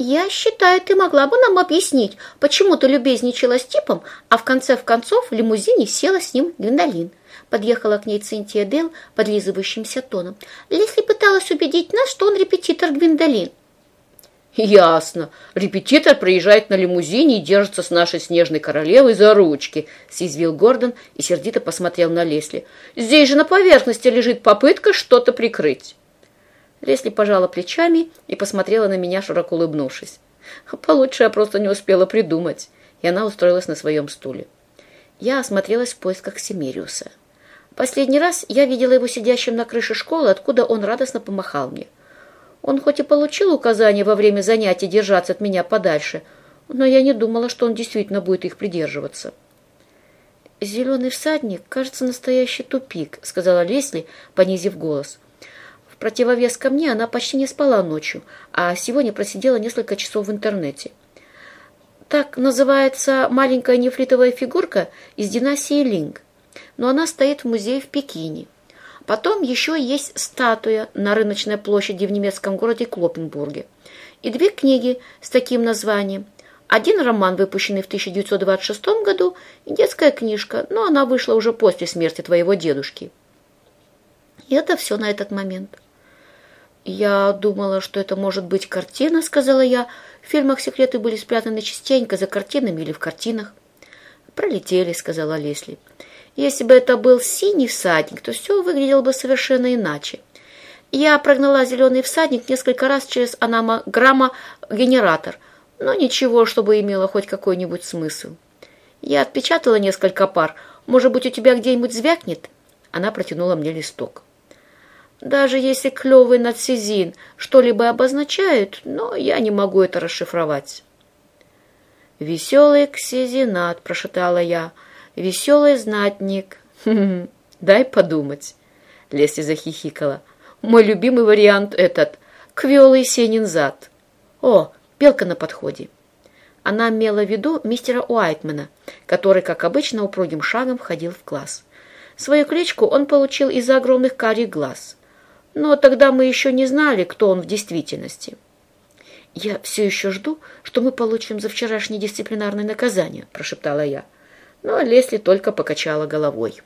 Я считаю, ты могла бы нам объяснить, почему ты любезничала с типом, а в конце в концов в лимузине села с ним Гвиндолин. Подъехала к ней Цинтия Дел подлизывающимся тоном. Лесли пыталась убедить нас, что он репетитор Гвиндолин. «Ясно. Репетитор приезжает на лимузине и держится с нашей снежной королевой за ручки», — съязвил Гордон и сердито посмотрел на Лесли. «Здесь же на поверхности лежит попытка что-то прикрыть». Лесли пожала плечами и посмотрела на меня, широко улыбнувшись. Получше я просто не успела придумать, и она устроилась на своем стуле. Я осмотрелась в поисках Семириуса. Последний раз я видела его сидящим на крыше школы, откуда он радостно помахал мне. Он хоть и получил указание во время занятий держаться от меня подальше, но я не думала, что он действительно будет их придерживаться. «Зеленый всадник, кажется, настоящий тупик», — сказала Лесли, понизив голос. Противовес ко мне она почти не спала ночью, а сегодня просидела несколько часов в интернете. Так называется маленькая нефритовая фигурка из династии Линг, но она стоит в музее в Пекине. Потом еще есть статуя на рыночной площади в немецком городе Клопенбурге. И две книги с таким названием. Один роман, выпущенный в 1926 году, и детская книжка, но она вышла уже после смерти твоего дедушки. И это все на этот момент. «Я думала, что это может быть картина», — сказала я. «В фильмах секреты были спрятаны частенько за картинами или в картинах». «Пролетели», — сказала Лесли. Если бы это был синий всадник, то все выглядело бы совершенно иначе. Я прогнала зеленый всадник несколько раз через аномограмма-генератор, но ничего, чтобы имело хоть какой-нибудь смысл. Я отпечатала несколько пар. Может быть, у тебя где-нибудь звякнет? Она протянула мне листок. Даже если клевый нацизин что-либо обозначает, но я не могу это расшифровать. «Веселый ксезинат», — прошептала я, — Веселый знатник. Дай подумать. Лесли захихикала. Мой любимый вариант этот. Квелый сенин зад. О, белка на подходе. Она имела в виду мистера Уайтмана, который, как обычно, упругим шагом входил в класс. Свою кличку он получил из-за огромных карих глаз. Но тогда мы еще не знали, кто он в действительности. «Я все еще жду, что мы получим за вчерашнее дисциплинарное наказание», – прошептала я но Лесли только покачала головой.